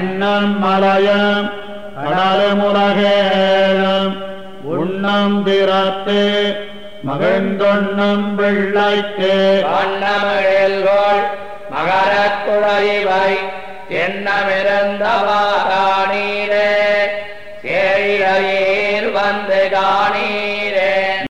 கண்ணன் மலையம் கடலுமுலகேனம் உண்ணம் திறத்து மகிழ்ந்தொன்னும் பிள்ளைக்கு அண்ணமிழல்கோள் மகரத்துழறிவை தென்னமிருந்தவாரீரே சேரிழையீர் வந்து காணீரே.